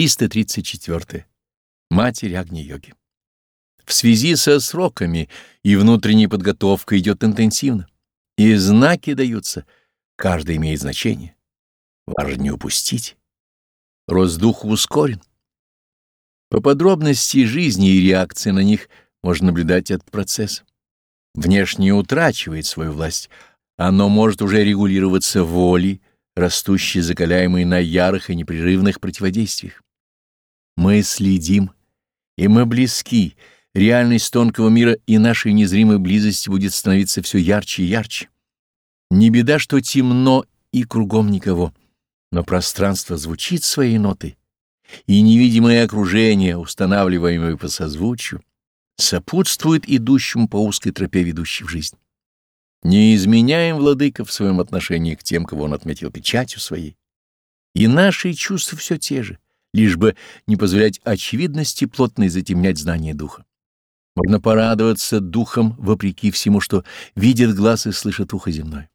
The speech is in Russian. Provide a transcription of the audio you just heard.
334. Матерь Агни-йоги. В связи со сроками и внутренней подготовкой идет интенсивно, и знаки даются, каждый имеет значение. Важно не упустить. Рост духа ускорен. По подробности жизни и реакции на них можно наблюдать этот процесс. Внешнее утрачивает свою власть, оно может уже регулироваться волей, растущей закаляемой на ярых и непрерывных противодействиях. Мы следим, и мы близки, реальность тонкого мира и нашей незримой близости будет становиться все ярче и ярче. Не беда, что темно и кругом никого, но пространство звучит своей нотой, и невидимое окружение, устанавливаемое по созвучию, сопутствует идущему по узкой тропе, ведущей в жизнь. Не изменяем владыка в своем отношении к тем, кого он отметил печатью своей. И наши чувства все те же, лишь бы не позволять очевидности плотной затемнять знание духа. Можно порадоваться духом вопреки всему, что видит глаз и слышит ухо земное.